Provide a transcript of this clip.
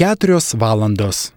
keturios valandos.